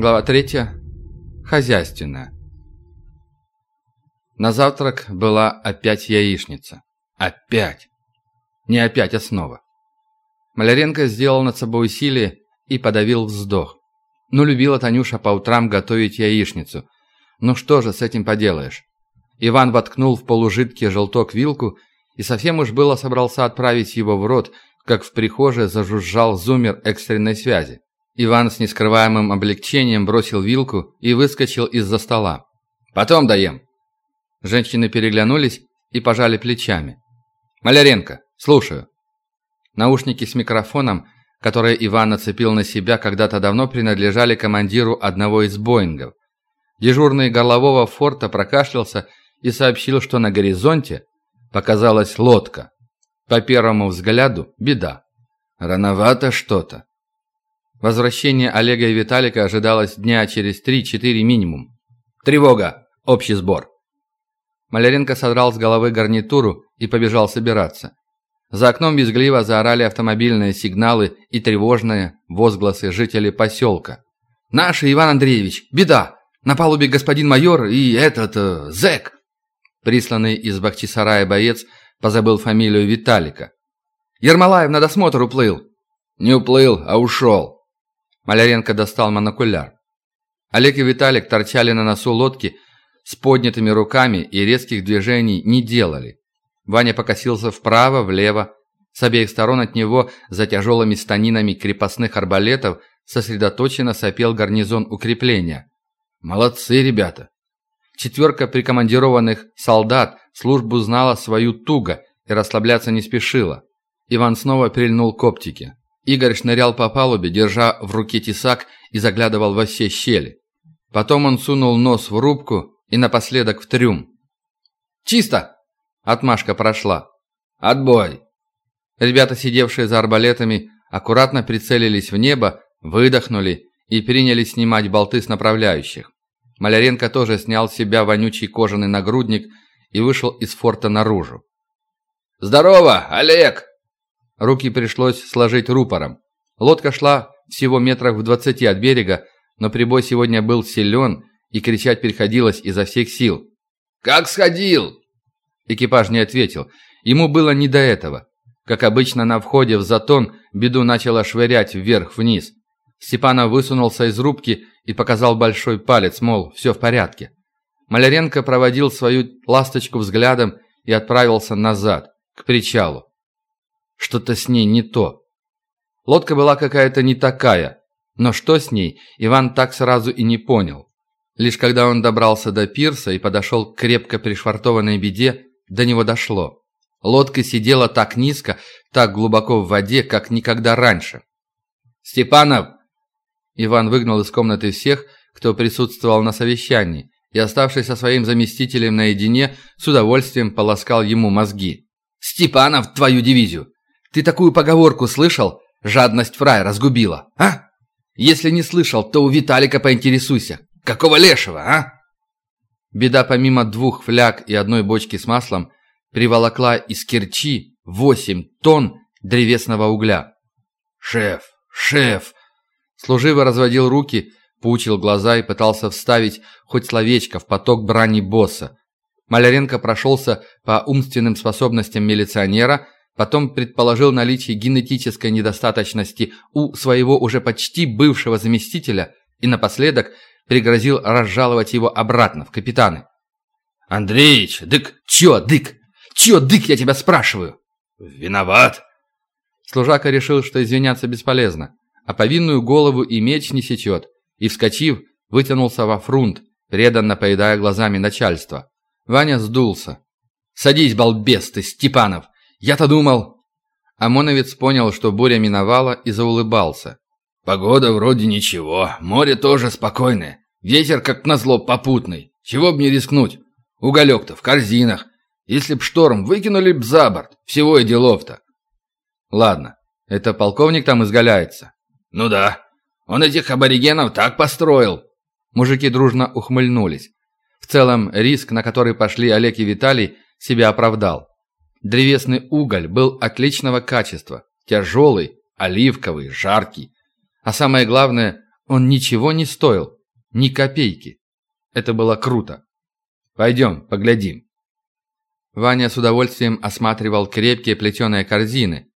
Глава третья. Хозяйственная. На завтрак была опять яичница. Опять. Не опять, а снова. Маляренко сделал над собой усилие и подавил вздох. Ну, любила Танюша по утрам готовить яичницу. Ну что же с этим поделаешь? Иван воткнул в полужидкий желток вилку и совсем уж было собрался отправить его в рот, как в прихожей зажужжал зумер экстренной связи. Иван с нескрываемым облегчением бросил вилку и выскочил из-за стола. «Потом доем». Женщины переглянулись и пожали плечами. «Маляренко, слушаю». Наушники с микрофоном, которые Иван нацепил на себя, когда-то давно принадлежали командиру одного из Боингов. Дежурный горлового форта прокашлялся и сообщил, что на горизонте показалась лодка. По первому взгляду – беда. Рановато что-то. Возвращение Олега и Виталика ожидалось дня через 3-4 минимум. «Тревога! Общий сбор!» Маляренко содрал с головы гарнитуру и побежал собираться. За окном безгливо заорали автомобильные сигналы и тревожные возгласы жителей поселка. «Наши, Иван Андреевич! Беда! На палубе господин майор и этот... Э, зэк!» Присланный из Бахчисарая боец позабыл фамилию Виталика. «Ермолаев на досмотр уплыл!» «Не уплыл, а ушел!» Маляренко достал монокуляр. Олег и Виталик торчали на носу лодки с поднятыми руками и резких движений не делали. Ваня покосился вправо, влево. С обеих сторон от него, за тяжелыми станинами крепостных арбалетов, сосредоточенно сопел гарнизон укрепления. «Молодцы, ребята!» Четверка прикомандированных солдат службу знала свою туго и расслабляться не спешила. Иван снова прильнул к оптике. Игорь шнырял по палубе, держа в руке тесак и заглядывал во все щели. Потом он сунул нос в рубку и напоследок в трюм. «Чисто!» Отмашка прошла. «Отбой!» Ребята, сидевшие за арбалетами, аккуратно прицелились в небо, выдохнули и принялись снимать болты с направляющих. Маляренко тоже снял с себя вонючий кожаный нагрудник и вышел из форта наружу. «Здорово, Олег!» Руки пришлось сложить рупором. Лодка шла всего метрах в двадцати от берега, но прибой сегодня был силен, и кричать приходилось изо всех сил. «Как сходил?» Экипаж не ответил. Ему было не до этого. Как обычно на входе в затон, беду начала швырять вверх-вниз. Степанов высунулся из рубки и показал большой палец, мол, все в порядке. Маляренко проводил свою ласточку взглядом и отправился назад, к причалу. Что-то с ней не то. Лодка была какая-то не такая. Но что с ней, Иван так сразу и не понял. Лишь когда он добрался до пирса и подошел к крепко пришвартованной беде, до него дошло. Лодка сидела так низко, так глубоко в воде, как никогда раньше. «Степанов!» Иван выгнал из комнаты всех, кто присутствовал на совещании, и, оставшись со своим заместителем наедине, с удовольствием полоскал ему мозги. «Степанов, твою дивизию! Ты такую поговорку слышал? Жадность фрая разгубила, а? Если не слышал, то у Виталика поинтересуйся. Какого лешего, а? Беда помимо двух фляг и одной бочки с маслом приволокла из Керчи восемь тонн древесного угля. «Шеф! Шеф!» Служивый разводил руки, пучил глаза и пытался вставить хоть словечко в поток брани босса. Маляренко прошелся по умственным способностям милиционера – Потом предположил наличие генетической недостаточности у своего уже почти бывшего заместителя и напоследок пригрозил разжаловать его обратно в капитаны. «Андреич, дык, чё, дык? Чё, дык, я тебя спрашиваю?» «Виноват!» Служака решил, что извиняться бесполезно, а повинную голову и меч не сечет, и, вскочив, вытянулся во фрунт, преданно поедая глазами начальства. Ваня сдулся. «Садись, балбес ты, Степанов! Я-то думал...» ОМОНовец понял, что буря миновала, и заулыбался. «Погода вроде ничего, море тоже спокойное. Ветер, как назло, попутный. Чего б не рискнуть? Уголек-то в корзинах. Если б шторм, выкинули б за борт. Всего и делов-то». «Ладно, это полковник там изгаляется?» «Ну да. Он этих аборигенов так построил». Мужики дружно ухмыльнулись. В целом, риск, на который пошли Олег и Виталий, себя оправдал. Древесный уголь был отличного качества, тяжелый, оливковый, жаркий. А самое главное, Он ничего не стоил, ни копейки. Это было круто. Пойдем, поглядим. Ваня с удовольствием осматривал крепкие плетеные корзины.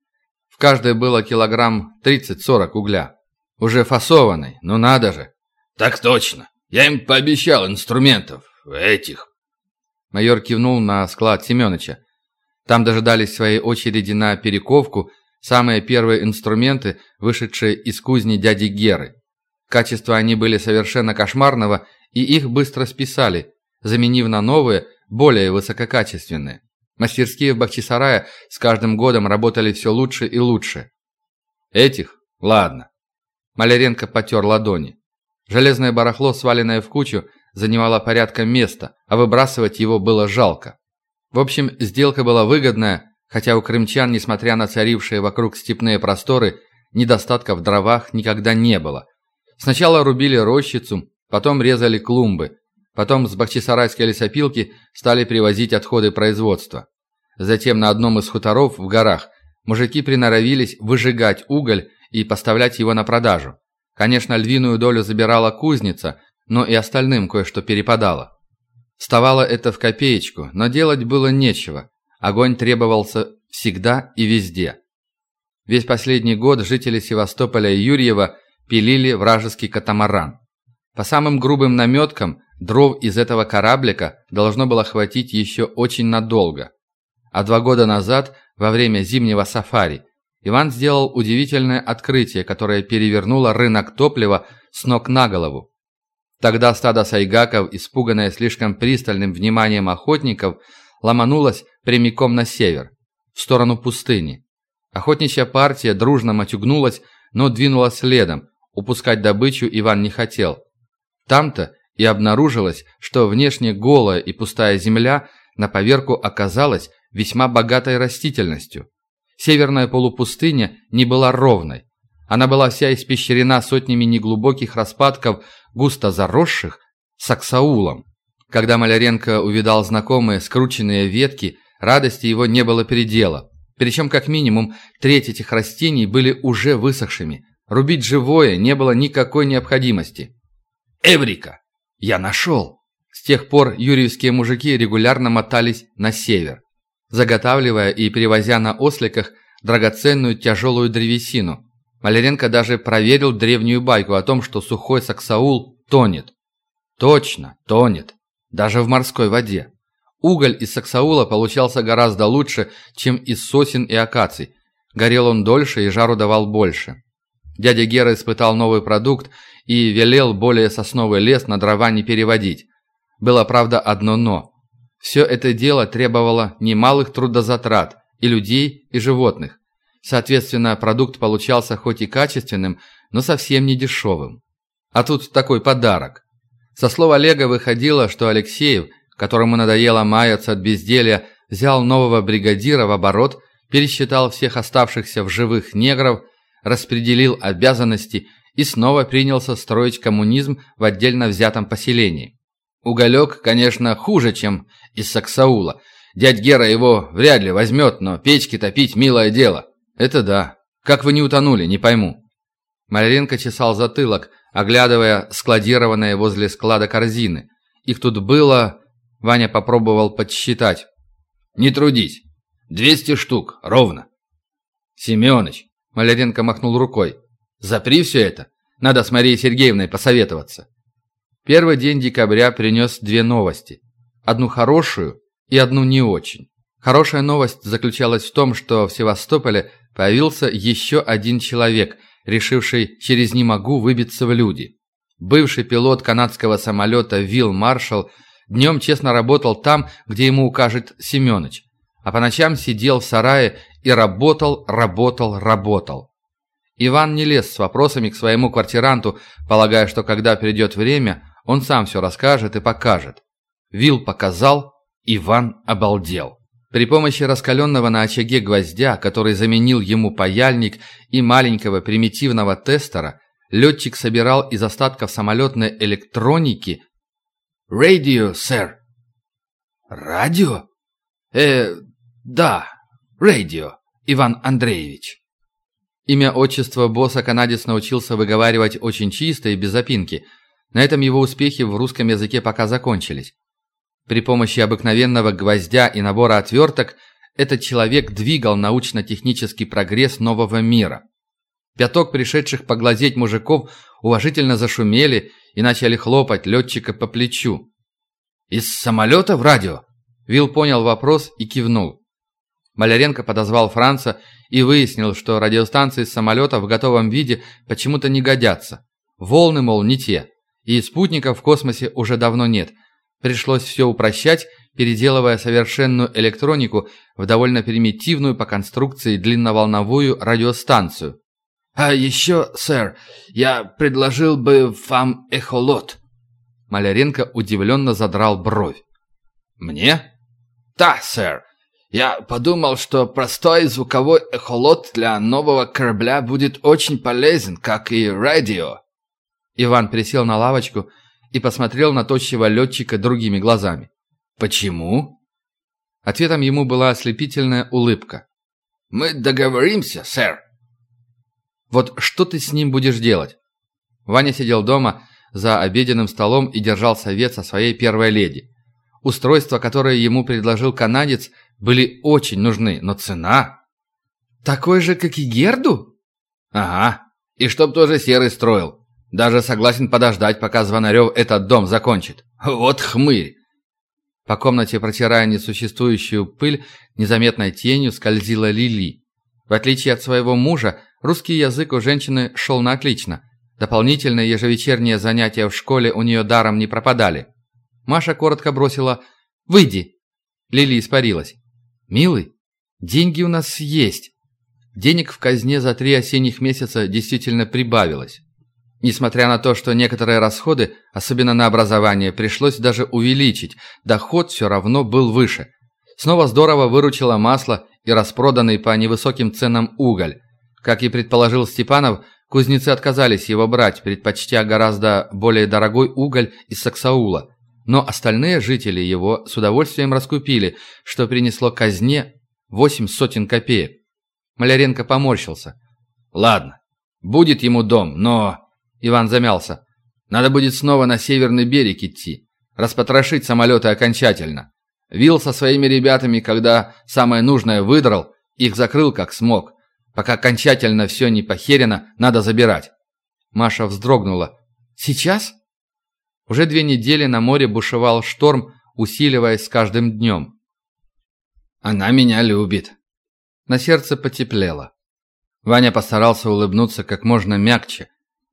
В каждой было килограмм 30-40 угля. Уже фасованный, ну надо же. Так точно. Я им пообещал инструментов. Этих. Майор кивнул на склад Семеновича. Там дожидались своей очереди на перековку самые первые инструменты, вышедшие из кузни дяди Геры. Качество они были совершенно кошмарного, и их быстро списали, заменив на новые, более высококачественные. Мастерские в Бахчисарае с каждым годом работали все лучше и лучше. Этих? Ладно. Маляренко потер ладони. Железное барахло, сваленное в кучу, занимало порядком места, а выбрасывать его было жалко. В общем, сделка была выгодная, хотя у крымчан, несмотря на царившие вокруг степные просторы, недостатка в дровах никогда не было. Сначала рубили рощицу, потом резали клумбы, потом с бахчисарайской лесопилки стали привозить отходы производства. Затем на одном из хуторов в горах мужики приноровились выжигать уголь и поставлять его на продажу. Конечно, львиную долю забирала кузница, но и остальным кое-что перепадало. Вставало это в копеечку, но делать было нечего. Огонь требовался всегда и везде. Весь последний год жители Севастополя и Юрьева пилили вражеский катамаран. По самым грубым наметкам, дров из этого кораблика должно было хватить еще очень надолго. А два года назад, во время зимнего сафари, Иван сделал удивительное открытие, которое перевернуло рынок топлива с ног на голову. Тогда стадо сайгаков, испуганное слишком пристальным вниманием охотников, ломанулось прямиком на север, в сторону пустыни. Охотничья партия дружно матюгнулась, но двинулась следом, упускать добычу Иван не хотел. Там-то и обнаружилось, что внешне голая и пустая земля на поверку оказалась весьма богатой растительностью. Северная полупустыня не была ровной. Она была вся испещрена сотнями неглубоких распадков, густо заросших, саксаулом. Когда Маляренко увидал знакомые скрученные ветки, радости его не было предела. Причем как минимум треть этих растений были уже высохшими. Рубить живое не было никакой необходимости. «Эврика! Я нашел!» С тех пор юрьевские мужики регулярно мотались на север, заготавливая и перевозя на осликах драгоценную тяжелую древесину. Маляренко даже проверил древнюю байку о том, что сухой саксаул тонет. Точно, тонет. Даже в морской воде. Уголь из саксаула получался гораздо лучше, чем из сосен и акаций. Горел он дольше и жару давал больше. Дядя Гера испытал новый продукт и велел более сосновый лес на дрова не переводить. Было, правда, одно «но». Все это дело требовало немалых трудозатрат и людей, и животных. Соответственно, продукт получался хоть и качественным, но совсем не дешевым. А тут такой подарок. Со слов Олега выходило, что Алексеев, которому надоело маяться от безделья, взял нового бригадира в оборот, пересчитал всех оставшихся в живых негров, распределил обязанности и снова принялся строить коммунизм в отдельно взятом поселении. Уголек, конечно, хуже, чем из Саксаула. Дядь Гера его вряд ли возьмет, но печки топить – милое дело. Это да. Как вы не утонули, не пойму. Маляренко чесал затылок, оглядывая складированные возле склада корзины. Их тут было... Ваня попробовал подсчитать. «Не трудись. Двести штук, ровно». «Семёныч», — Маляренко махнул рукой, — «запри все это. Надо с Марией Сергеевной посоветоваться». Первый день декабря принес две новости. Одну хорошую и одну не очень. Хорошая новость заключалась в том, что в Севастополе появился еще один человек, решивший через «не могу» выбиться в люди. Бывший пилот канадского самолета Вилл Маршалл днем честно работал там, где ему укажет Семенович, а по ночам сидел в сарае и работал, работал, работал. Иван не лез с вопросами к своему квартиранту, полагая, что когда придет время, он сам все расскажет и покажет. Вилл показал, Иван обалдел. При помощи раскаленного на очаге гвоздя, который заменил ему паяльник, и маленького примитивного тестера, летчик собирал из остатков самолетной электроники «Радио, сэр». «Радио?» «Э, да, радио, Иван Андреевич». Имя отчества босса канадец научился выговаривать очень чисто и без запинки. На этом его успехи в русском языке пока закончились. При помощи обыкновенного гвоздя и набора отверток этот человек двигал научно-технический прогресс нового мира. Пяток пришедших поглазеть мужиков уважительно зашумели и начали хлопать летчика по плечу. «Из самолета в радио?» Вилл понял вопрос и кивнул. Маляренко подозвал Франца и выяснил, что радиостанции с самолета в готовом виде почему-то не годятся. Волны, мол, не те. И спутников в космосе уже давно нет. Пришлось все упрощать, переделывая совершенную электронику в довольно примитивную по конструкции длинноволновую радиостанцию. «А еще, сэр, я предложил бы вам эхолот». Маляренко удивленно задрал бровь. «Мне?» «Да, сэр. Я подумал, что простой звуковой эхолот для нового корабля будет очень полезен, как и радио». Иван присел на лавочку и посмотрел на тощего летчика другими глазами. «Почему?» Ответом ему была ослепительная улыбка. «Мы договоримся, сэр». «Вот что ты с ним будешь делать?» Ваня сидел дома за обеденным столом и держал совет со своей первой леди. Устройства, которые ему предложил канадец, были очень нужны, но цена... Такой же, как и Герду? Ага. И чтоб тоже серый строил. Даже согласен подождать, пока Звонарев этот дом закончит. Вот хмырь. По комнате, протирая несуществующую пыль, незаметной тенью скользила Лили. В отличие от своего мужа, русский язык у женщины шел на отлично. Дополнительные ежевечерние занятия в школе у нее даром не пропадали. Маша коротко бросила «Выйди!». Лили испарилась. «Милый, деньги у нас есть». Денег в казне за три осенних месяца действительно прибавилось. Несмотря на то, что некоторые расходы, особенно на образование, пришлось даже увеличить, доход все равно был выше. Снова здорово выручило масло и распроданный по невысоким ценам уголь. Как и предположил Степанов, кузнецы отказались его брать, предпочтя гораздо более дорогой уголь из Саксаула. Но остальные жители его с удовольствием раскупили, что принесло казне восемь сотен копеек. Маляренко поморщился. «Ладно, будет ему дом, но...» Иван замялся. «Надо будет снова на северный берег идти, распотрошить самолеты окончательно. Вил со своими ребятами, когда самое нужное выдрал, их закрыл как смог. Пока окончательно все не похерено, надо забирать». Маша вздрогнула. «Сейчас?» Уже две недели на море бушевал шторм, усиливаясь с каждым днем. «Она меня любит». На сердце потеплело. Ваня постарался улыбнуться как можно мягче.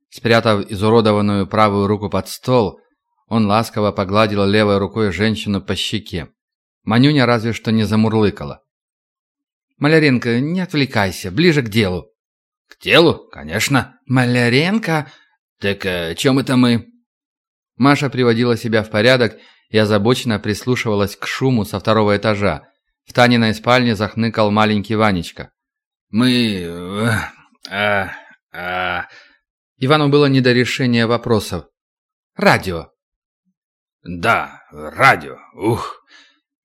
Спрятав изуродованную правую руку под стол, он ласково погладил левой рукой женщину по щеке. Манюня разве что не замурлыкала. «Маляренко, не отвлекайся, ближе к делу». «К делу? Конечно». «Маляренко?» «Так о чем это мы?» Маша приводила себя в порядок и озабоченно прислушивалась к шуму со второго этажа. В Таниной спальне захныкал маленький Ванечка. «Мы... Э, а... а...» Ивану было не до решения вопросов. «Радио». «Да, радио. Ух!»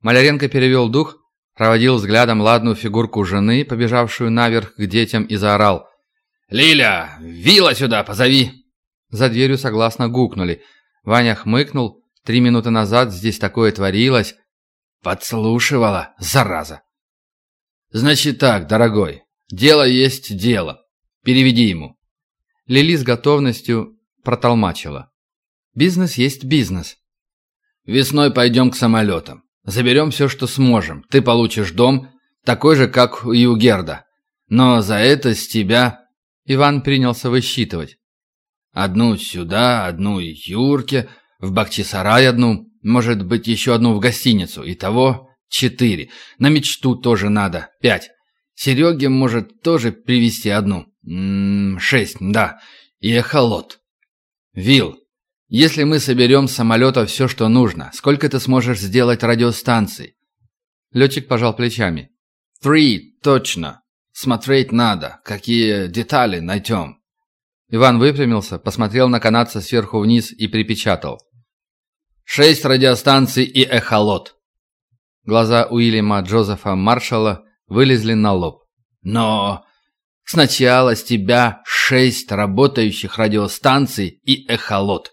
Маляренко перевел дух, проводил взглядом ладную фигурку жены, побежавшую наверх к детям, и заорал. «Лиля, вила сюда, позови!» За дверью согласно гукнули – Ваня хмыкнул. Три минуты назад здесь такое творилось. Подслушивала, зараза. Значит так, дорогой, дело есть дело. Переведи ему. Лили с готовностью протолмачила. Бизнес есть бизнес. Весной пойдем к самолетам. Заберем все, что сможем. Ты получишь дом, такой же, как и у Герда. Но за это с тебя...» Иван принялся высчитывать. Одну сюда, одну Юрке, в Бахчисарай одну, может быть, еще одну в гостиницу. Итого четыре. На мечту тоже надо. Пять. Сереге может тоже привезти одну. М -м, шесть, да. И эхолот. Вил, если мы соберем с самолета все, что нужно, сколько ты сможешь сделать радиостанций? Летчик пожал плечами. Три, точно. Смотреть надо, какие детали найдем. Иван выпрямился, посмотрел на канадца сверху вниз и припечатал. «Шесть радиостанций и эхолот». Глаза Уильяма Джозефа Маршалла вылезли на лоб. «Но...» Сначала с тебя шесть работающих радиостанций и эхолот.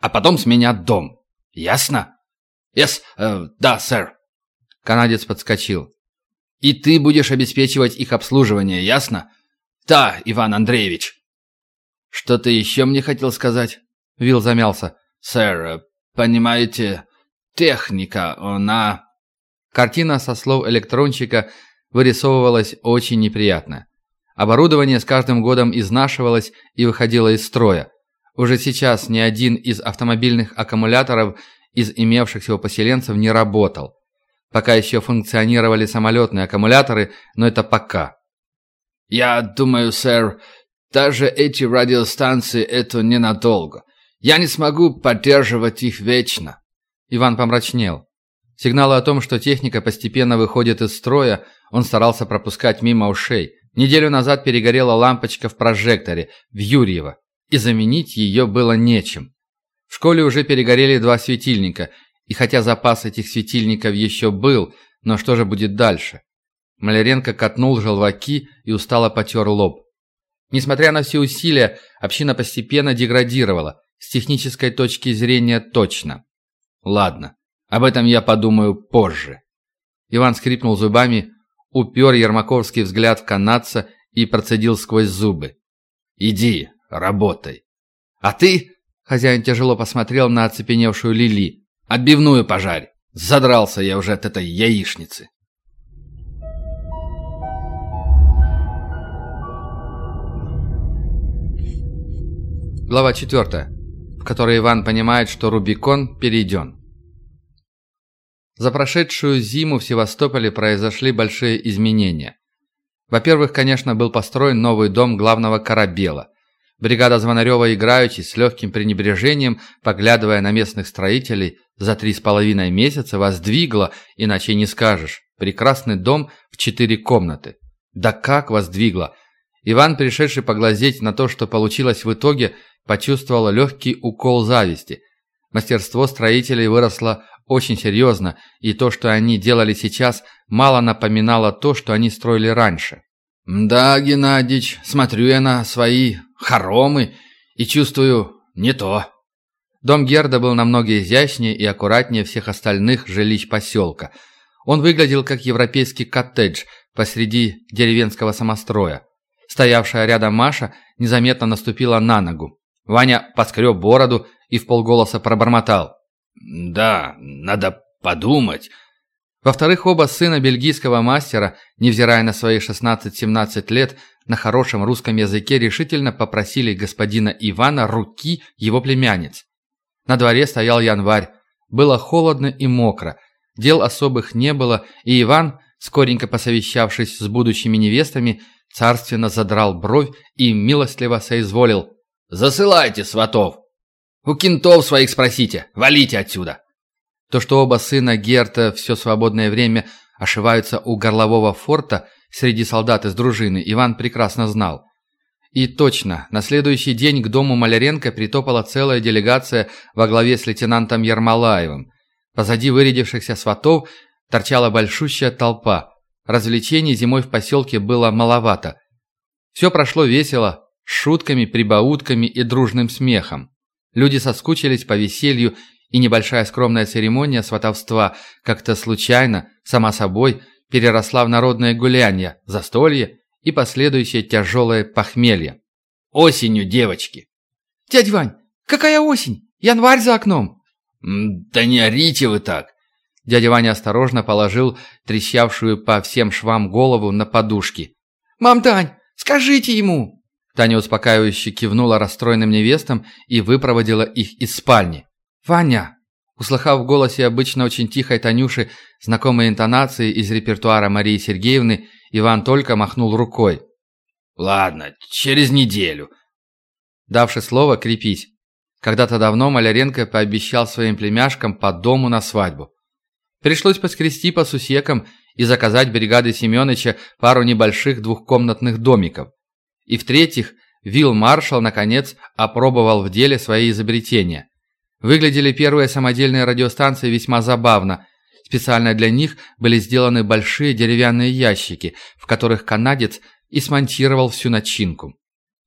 А потом с меня дом. Ясно? Yes, uh, да, сэр. Канадец подскочил. И ты будешь обеспечивать их обслуживание, ясно? Да, Иван Андреевич. Что ты еще мне хотел сказать? Вил замялся. Сэр, э, понимаете, техника, она... Картина со слов электронщика вырисовывалась очень неприятно. Оборудование с каждым годом изнашивалось и выходило из строя. Уже сейчас ни один из автомобильных аккумуляторов из имевшихся у поселенцев не работал. Пока еще функционировали самолетные аккумуляторы, но это пока. «Я думаю, сэр, даже эти радиостанции – это ненадолго. Я не смогу поддерживать их вечно». Иван помрачнел. Сигналы о том, что техника постепенно выходит из строя, он старался пропускать мимо ушей. Неделю назад перегорела лампочка в прожекторе в Юрьево, и заменить ее было нечем. В школе уже перегорели два светильника, и хотя запас этих светильников еще был, но что же будет дальше? Маляренко катнул желваки и устало потер лоб. Несмотря на все усилия, община постепенно деградировала, с технической точки зрения точно. Ладно, об этом я подумаю позже. Иван скрипнул зубами, упер Ермаковский взгляд в канадца и процедил сквозь зубы. «Иди, работай». «А ты?» – хозяин тяжело посмотрел на оцепеневшую Лили. «Отбивную пожарь. Задрался я уже от этой яичницы». Глава 4, в которой Иван понимает, что Рубикон перейден. За прошедшую зиму в Севастополе произошли большие изменения. Во-первых, конечно, был построен новый дом главного корабела. Бригада Звонарева играючи с легким пренебрежением, поглядывая на местных строителей, за три с половиной месяца воздвигла, иначе не скажешь, прекрасный дом в четыре комнаты. Да как воздвигла! Иван, пришедший поглазеть на то, что получилось в итоге, почувствовал легкий укол зависти. Мастерство строителей выросло очень серьезно, и то, что они делали сейчас, мало напоминало то, что они строили раньше. «Да, Геннадьич, смотрю я на свои хоромы и чувствую не то». Дом Герда был намного изящнее и аккуратнее всех остальных жилищ поселка. Он выглядел как европейский коттедж посреди деревенского самостроя. Стоявшая рядом Маша незаметно наступила на ногу. Ваня поскреб бороду и в полголоса пробормотал. «Да, надо подумать». Во-вторых, оба сына бельгийского мастера, невзирая на свои 16-17 лет, на хорошем русском языке решительно попросили господина Ивана руки его племянниц. На дворе стоял январь. Было холодно и мокро. Дел особых не было, и Иван, скоренько посовещавшись с будущими невестами, царственно задрал бровь и милостливо соизволил. «Засылайте сватов! У кентов своих спросите, валите отсюда!» То, что оба сына Герта все свободное время ошиваются у горлового форта среди солдат из дружины, Иван прекрасно знал. И точно, на следующий день к дому Маляренко притопала целая делегация во главе с лейтенантом Ермолаевым. Позади вырядившихся сватов торчала большущая толпа. Развлечений зимой в поселке было маловато. Все прошло весело, с шутками, прибаутками и дружным смехом. Люди соскучились по веселью, и небольшая скромная церемония сватовства как-то случайно, сама собой, переросла в народное гулянье, застолье и последующее тяжелое похмелье. Осенью, девочки! «Дядь Вань, какая осень? Январь за окном!» «Да не орите вы так!» Дядя Ваня осторожно положил трещавшую по всем швам голову на подушки. «Мам Тань, скажите ему!» Таня успокаивающе кивнула расстроенным невестам и выпроводила их из спальни. «Ваня!» Услыхав в голосе обычно очень тихой Танюши знакомые интонации из репертуара Марии Сергеевны, Иван только махнул рукой. «Ладно, через неделю». Давши слово, крепись. Когда-то давно Маляренко пообещал своим племяшкам по дому на свадьбу. Пришлось поскрести по сусекам и заказать бригады Семеновича пару небольших двухкомнатных домиков. И в-третьих, Вилл Маршалл, наконец, опробовал в деле свои изобретения. Выглядели первые самодельные радиостанции весьма забавно. Специально для них были сделаны большие деревянные ящики, в которых канадец и смонтировал всю начинку.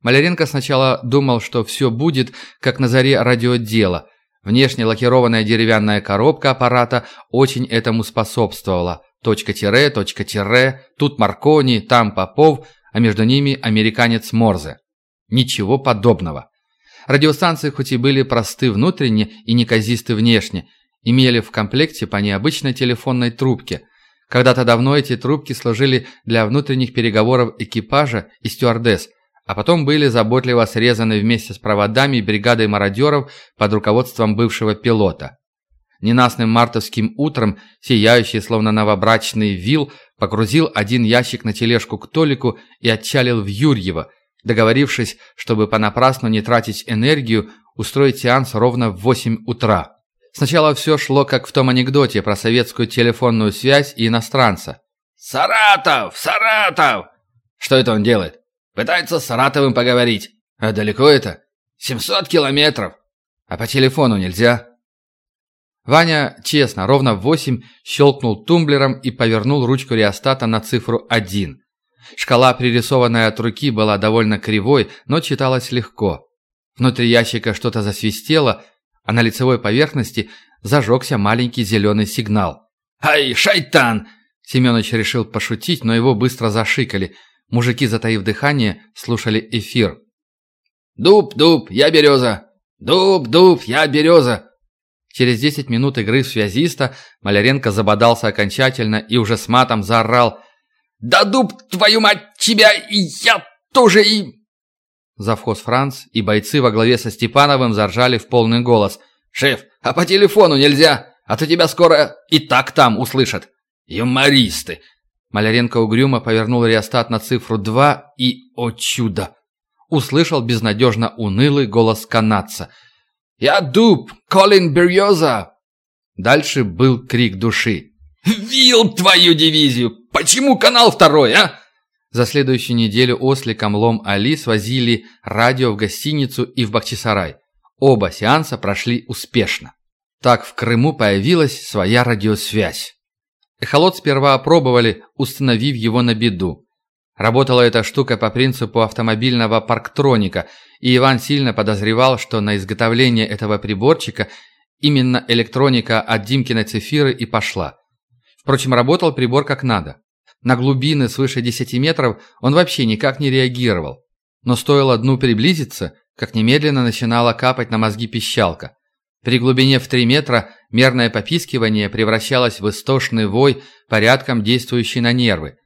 Маляренко сначала думал, что все будет, как на заре радиодела. Внешне лакированная деревянная коробка аппарата очень этому способствовала. Точка-тире, точка-тире, тут Маркони, там Попов, а между ними американец Морзе. Ничего подобного. Радиостанции хоть и были просты внутренне и неказисты внешне, имели в комплекте по необычной телефонной трубке. Когда-то давно эти трубки служили для внутренних переговоров экипажа и стюардесс, а потом были заботливо срезаны вместе с проводами бригадой мародеров под руководством бывшего пилота. Ненастным мартовским утром, сияющий словно новобрачный вил, погрузил один ящик на тележку к Толику и отчалил в Юрьево, договорившись, чтобы понапрасну не тратить энергию, устроить сеанс ровно в 8 утра. Сначала все шло как в том анекдоте про советскую телефонную связь и иностранца. «Саратов! Саратов!» Что это он делает? Пытается с Саратовым поговорить. А далеко это? 700 километров. А по телефону нельзя? Ваня, честно, ровно в восемь щелкнул тумблером и повернул ручку реостата на цифру 1. Шкала, пририсованная от руки, была довольно кривой, но читалась легко. Внутри ящика что-то засвистело, а на лицевой поверхности зажегся маленький зеленый сигнал. «Ай, шайтан!» Семенович решил пошутить, но его быстро зашикали. Мужики, затаив дыхание, слушали эфир. «Дуб, дуб, я береза! Дуб, дуб, я береза!» Через десять минут игры связиста Маляренко забодался окончательно и уже с матом заорал «Да дуб, твою мать, тебя и я тоже и...» Завхоз Франц и бойцы во главе со Степановым заржали в полный голос. «Шеф, а по телефону нельзя, а то тебя скоро и так там услышат. Юмористы!» Маляренко угрюмо повернул реостат на цифру 2 и, о чудо, услышал безнадежно унылый голос канадца. «Я дуб! Колин Берьоза!» Дальше был крик души. «Вил твою дивизию! Почему канал второй, а?» За следующую неделю осликом Лом Али свозили радио в гостиницу и в Бахчисарай. Оба сеанса прошли успешно. Так в Крыму появилась своя радиосвязь. Эхолот сперва опробовали, установив его на беду. Работала эта штука по принципу автомобильного парктроника, и Иван сильно подозревал, что на изготовление этого приборчика именно электроника от Димкиной цифиры и пошла. Впрочем, работал прибор как надо. На глубины свыше 10 метров он вообще никак не реагировал. Но стоило дну приблизиться, как немедленно начинала капать на мозги пищалка. При глубине в 3 метра мерное попискивание превращалось в истошный вой, порядком действующий на нервы.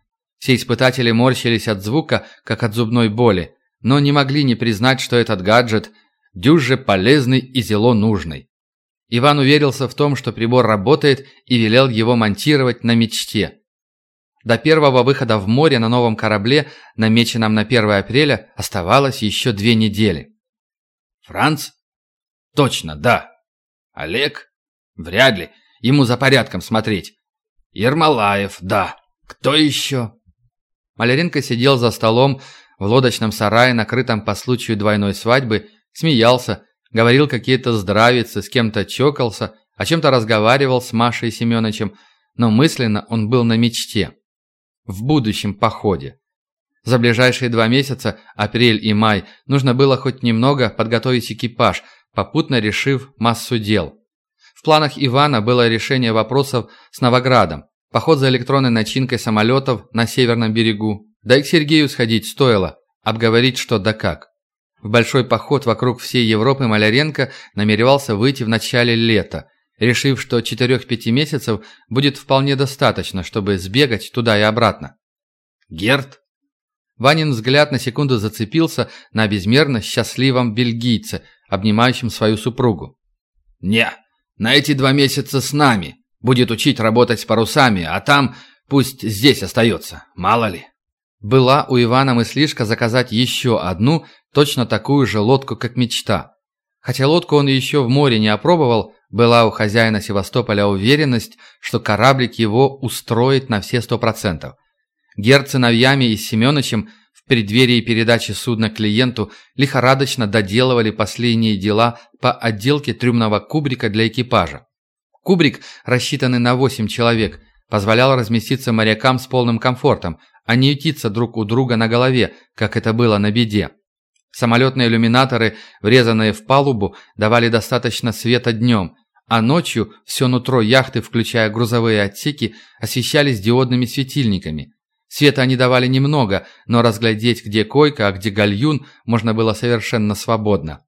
Все испытатели морщились от звука, как от зубной боли, но не могли не признать, что этот гаджет дюже полезный и зело нужный. Иван уверился в том, что прибор работает и велел его монтировать на мечте. До первого выхода в море на новом корабле, намеченном на 1 апреля, оставалось еще две недели. «Франц?» «Точно, да. Олег? Вряд ли. Ему за порядком смотреть. Ермолаев, да. Кто еще? Маляренко сидел за столом в лодочном сарае, накрытом по случаю двойной свадьбы, смеялся, говорил какие-то здравицы, с кем-то чокался, о чем-то разговаривал с Машей Семеновичем, но мысленно он был на мечте. В будущем походе. За ближайшие два месяца, апрель и май, нужно было хоть немного подготовить экипаж – попутно решив массу дел. В планах Ивана было решение вопросов с Новоградом, поход за электронной начинкой самолетов на северном берегу, да и к Сергею сходить стоило, обговорить что да как. В большой поход вокруг всей Европы Маляренко намеревался выйти в начале лета, решив, что 4-5 месяцев будет вполне достаточно, чтобы сбегать туда и обратно. Герт Ванин взгляд на секунду зацепился на безмерно счастливом бельгийце, обнимающем свою супругу. «Не, на эти два месяца с нами. Будет учить работать с парусами, а там пусть здесь остается, мало ли». Была у Ивана мыслишка заказать еще одну, точно такую же лодку, как мечта. Хотя лодку он еще в море не опробовал, была у хозяина Севастополя уверенность, что кораблик его устроит на все сто процентов. Герд сыновьями и Семеновичем в преддверии передачи судна клиенту лихорадочно доделывали последние дела по отделке трюмного кубрика для экипажа. Кубрик, рассчитанный на 8 человек, позволял разместиться морякам с полным комфортом, а не ютиться друг у друга на голове, как это было на беде. Самолетные иллюминаторы, врезанные в палубу, давали достаточно света днем, а ночью все нутро яхты, включая грузовые отсеки, освещались диодными светильниками. Света они давали немного, но разглядеть, где койка, а где гальюн, можно было совершенно свободно.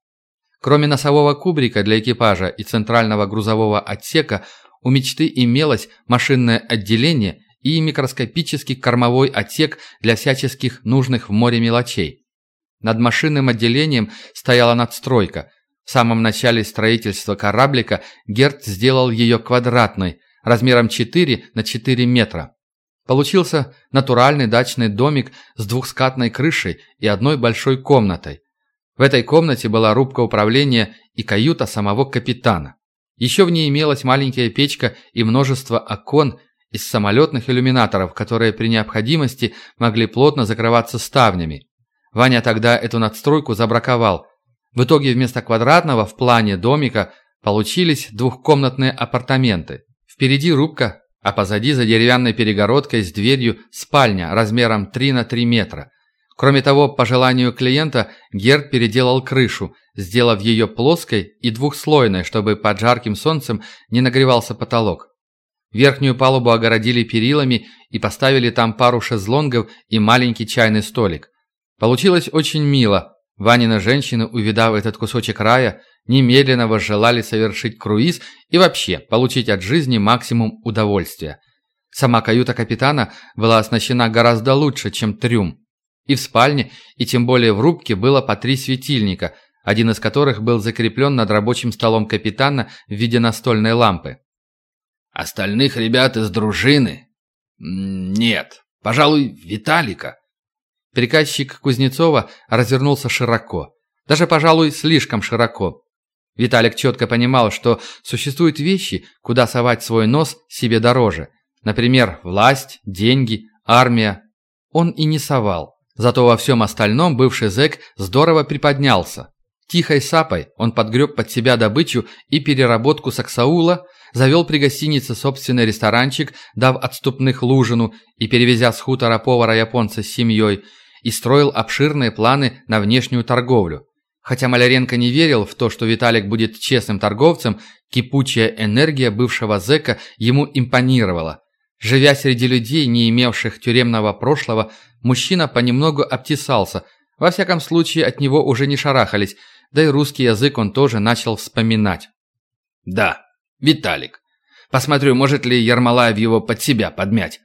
Кроме носового кубрика для экипажа и центрального грузового отсека, у мечты имелось машинное отделение и микроскопический кормовой отсек для всяческих нужных в море мелочей. Над машинным отделением стояла надстройка. В самом начале строительства кораблика Герт сделал ее квадратной, размером 4 на 4 метра. Получился натуральный дачный домик с двухскатной крышей и одной большой комнатой. В этой комнате была рубка управления и каюта самого капитана. Еще в ней имелась маленькая печка и множество окон из самолетных иллюминаторов, которые при необходимости могли плотно закрываться ставнями. Ваня тогда эту надстройку забраковал. В итоге вместо квадратного в плане домика получились двухкомнатные апартаменты. Впереди рубка, а позади за деревянной перегородкой с дверью спальня размером 3 на 3 метра. Кроме того, по желанию клиента, Герд переделал крышу, сделав ее плоской и двухслойной, чтобы под жарким солнцем не нагревался потолок. Верхнюю палубу огородили перилами и поставили там пару шезлонгов и маленький чайный столик. Получилось очень мило. Ванина женщины, увидав этот кусочек рая, немедленно возжелали совершить круиз и вообще получить от жизни максимум удовольствия. Сама каюта капитана была оснащена гораздо лучше, чем трюм. И в спальне, и тем более в рубке было по три светильника, один из которых был закреплен над рабочим столом капитана в виде настольной лампы. «Остальных ребят из дружины?» «Нет, пожалуй, Виталика». Приказчик Кузнецова развернулся широко. Даже, пожалуй, слишком широко. Виталик четко понимал, что существуют вещи, куда совать свой нос себе дороже. Например, власть, деньги, армия. Он и не совал. Зато во всем остальном бывший зэк здорово приподнялся. Тихой сапой он подгреб под себя добычу и переработку саксаула, завел при гостинице собственный ресторанчик, дав отступных лужину и перевезя с хутора повара-японца с семьей, и строил обширные планы на внешнюю торговлю. Хотя Маляренко не верил в то, что Виталик будет честным торговцем, кипучая энергия бывшего зэка ему импонировала. Живя среди людей, не имевших тюремного прошлого, мужчина понемногу обтесался. Во всяком случае, от него уже не шарахались, да и русский язык он тоже начал вспоминать. «Да, Виталик. Посмотрю, может ли Ермолаев его под себя подмять.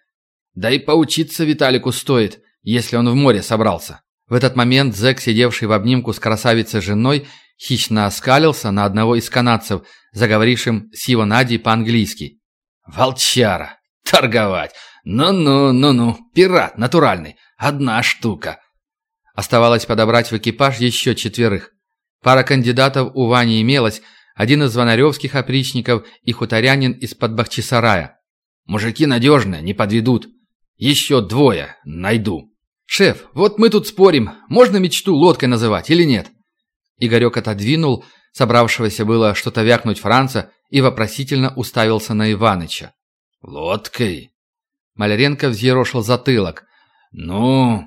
Да и поучиться Виталику стоит, если он в море собрался». В этот момент зэк, сидевший в обнимку с красавицей женой, хищно оскалился на одного из канадцев, заговорившим с его Надей по-английски. «Волчара! Торговать! Ну-ну, ну-ну, пират натуральный, одна штука!» Оставалось подобрать в экипаж еще четверых. Пара кандидатов у Вани имелась, один из звонаревских опричников и хуторянин из-под Бахчисарая. «Мужики надежные, не подведут. Еще двое найду». «Шеф, вот мы тут спорим, можно мечту лодкой называть или нет?» Игорек отодвинул, собравшегося было что-то вякнуть Франца, и вопросительно уставился на Иваныча. «Лодкой?» Маляренко взъерошил затылок. «Ну...»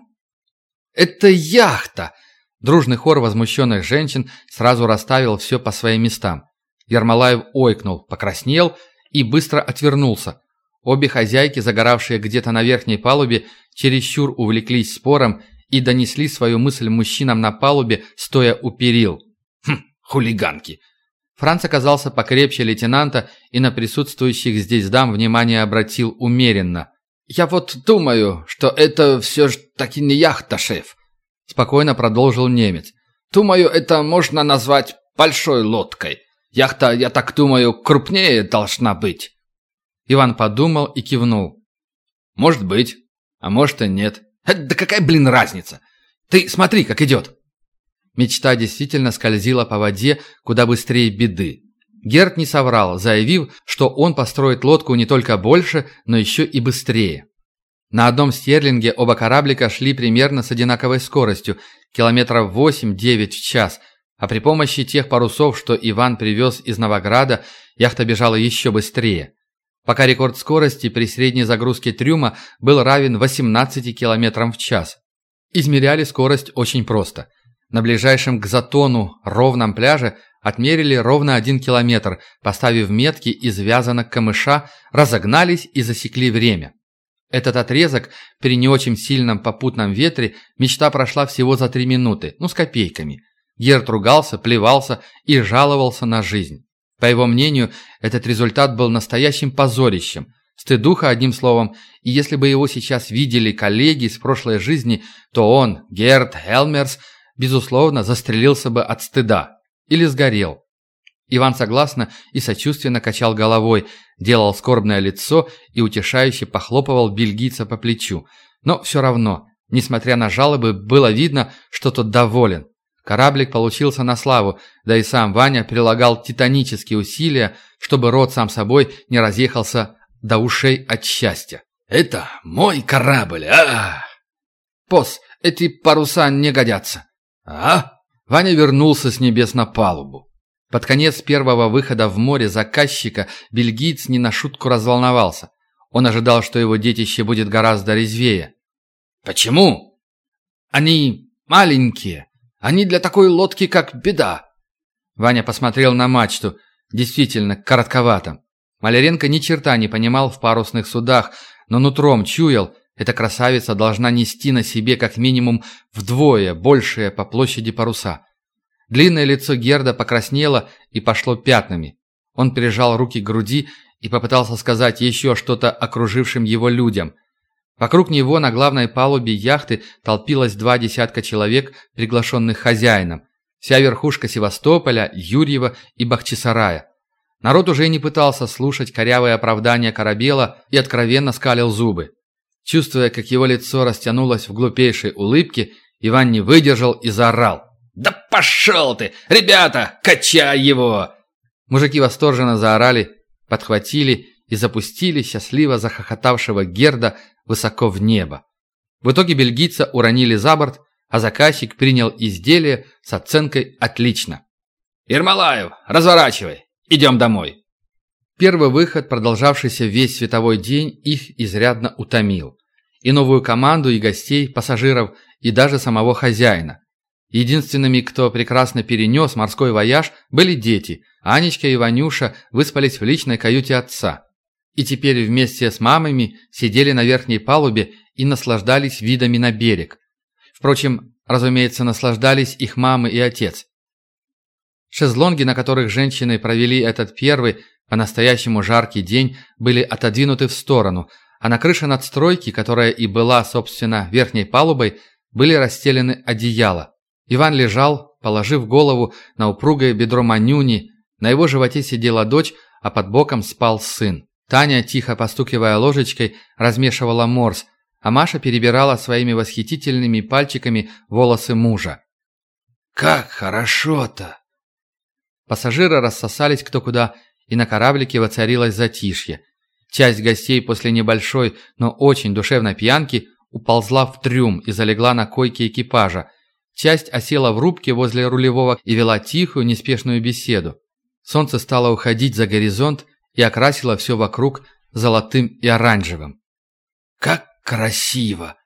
«Это яхта!» Дружный хор возмущенных женщин сразу расставил все по своим местам. Ермолаев ойкнул, покраснел и быстро отвернулся. Обе хозяйки, загоравшие где-то на верхней палубе, чересчур увлеклись спором и донесли свою мысль мужчинам на палубе, стоя у перил. «Хм, хулиганки!» Франц оказался покрепче лейтенанта и на присутствующих здесь дам внимание обратил умеренно. «Я вот думаю, что это все ж таки не яхта, шеф», – спокойно продолжил немец. «Думаю, это можно назвать большой лодкой. Яхта, я так думаю, крупнее должна быть». Иван подумал и кивнул. «Может быть, а может и нет. Да какая, блин, разница? Ты смотри, как идет!» Мечта действительно скользила по воде куда быстрее беды. Герд не соврал, заявив, что он построит лодку не только больше, но еще и быстрее. На одном стерлинге оба кораблика шли примерно с одинаковой скоростью, километров 8-9 в час, а при помощи тех парусов, что Иван привез из Новограда, яхта бежала еще быстрее. пока рекорд скорости при средней загрузке трюма был равен 18 км в час. Измеряли скорость очень просто. На ближайшем к Затону ровном пляже отмерили ровно один километр, поставив метки из вязанок камыша, разогнались и засекли время. Этот отрезок при не очень сильном попутном ветре мечта прошла всего за три минуты, ну с копейками. Герд ругался, плевался и жаловался на жизнь. По его мнению, этот результат был настоящим позорищем. Стыдуха, одним словом, и если бы его сейчас видели коллеги из прошлой жизни, то он, Герд Хелмерс, безусловно, застрелился бы от стыда. Или сгорел. Иван согласно и сочувственно качал головой, делал скорбное лицо и утешающе похлопывал бельгийца по плечу. Но все равно, несмотря на жалобы, было видно, что тот доволен. Кораблик получился на славу, да и сам Ваня прилагал титанические усилия, чтобы рот сам собой не разъехался до ушей от счастья. «Это мой корабль, а!» «Пос, эти паруса не годятся». «А?» Ваня вернулся с небес на палубу. Под конец первого выхода в море заказчика бельгиец не на шутку разволновался. Он ожидал, что его детище будет гораздо резвее. «Почему?» «Они маленькие. Они для такой лодки, как беда». Ваня посмотрел на мачту. Действительно, коротковато. Маляренко ни черта не понимал в парусных судах, но нутром чуял, эта красавица должна нести на себе как минимум вдвое большие по площади паруса. Длинное лицо Герда покраснело и пошло пятнами. Он прижал руки к груди и попытался сказать еще что-то окружившим его людям. Вокруг него на главной палубе яхты толпилось два десятка человек, приглашенных хозяином. Вся верхушка Севастополя, Юрьева и Бахчисарая. Народ уже не пытался слушать корявые оправдания Корабела и откровенно скалил зубы. Чувствуя, как его лицо растянулось в глупейшей улыбке, Иван не выдержал и заорал. «Да пошел ты! Ребята, качай его!» Мужики восторженно заорали, подхватили и запустили счастливо захохотавшего Герда высоко в небо. В итоге бельгийца уронили за борт, а заказчик принял изделие с оценкой «отлично». «Ермолаев, разворачивай! Идем домой!» Первый выход, продолжавшийся весь световой день, их изрядно утомил. И новую команду, и гостей, пассажиров, и даже самого хозяина. Единственными, кто прекрасно перенес морской вояж, были дети. Анечка и Ванюша выспались в личной каюте отца. И теперь вместе с мамами сидели на верхней палубе и наслаждались видами на берег. Впрочем, разумеется, наслаждались их мамы и отец. Шезлонги, на которых женщины провели этот первый, по-настоящему жаркий день, были отодвинуты в сторону, а на крыше надстройки, которая и была, собственно, верхней палубой, были расстелены одеяла. Иван лежал, положив голову на упругое бедро Манюни, на его животе сидела дочь, а под боком спал сын. Таня, тихо постукивая ложечкой, размешивала морс, а Маша перебирала своими восхитительными пальчиками волосы мужа. «Как хорошо-то!» Пассажиры рассосались кто куда, и на кораблике воцарилось затишье. Часть гостей после небольшой, но очень душевной пьянки уползла в трюм и залегла на койке экипажа, Часть осела в рубке возле рулевого и вела тихую, неспешную беседу. Солнце стало уходить за горизонт и окрасило все вокруг золотым и оранжевым. «Как красиво!»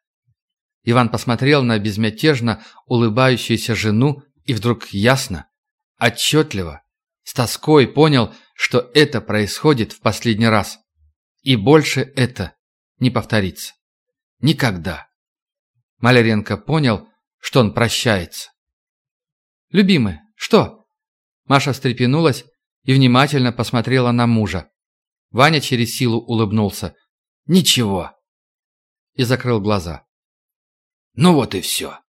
Иван посмотрел на безмятежно улыбающуюся жену и вдруг ясно, отчетливо, с тоской понял, что это происходит в последний раз. И больше это не повторится. Никогда. Маляренко понял, что он прощается. «Любимый, что?» Маша встрепенулась и внимательно посмотрела на мужа. Ваня через силу улыбнулся. «Ничего». И закрыл глаза. «Ну вот и все.